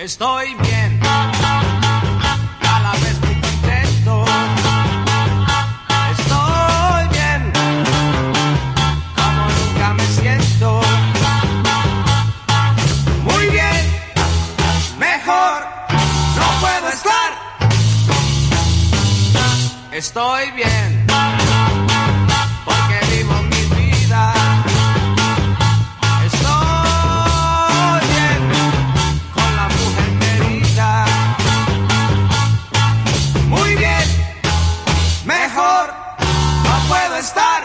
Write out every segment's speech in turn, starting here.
Estoy bien, a la vez muy contento. Estoy bien, como nunca me siento. Muy bien, mejor, no puedo estar. Estoy bien. Estar,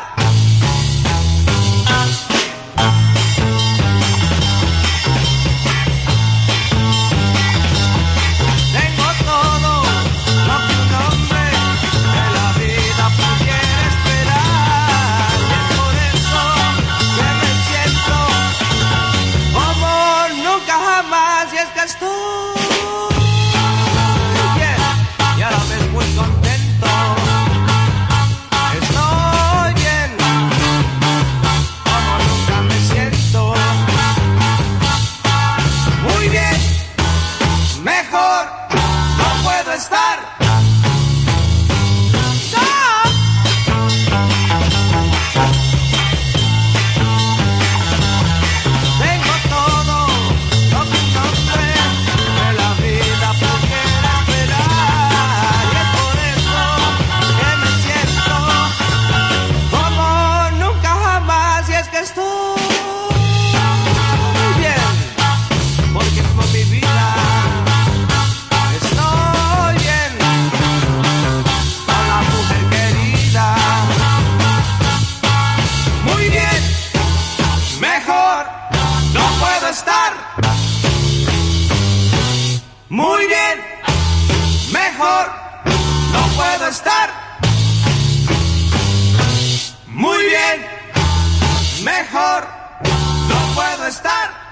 tengo todo lo que un hombre de la vida pudiera esperar. Por eso, que me siento, amor, nunca jamás y es que estás. mejor no puedo estar. puedo estar muy bien, mejor no puedo estar muy bien, mejor no puedo estar.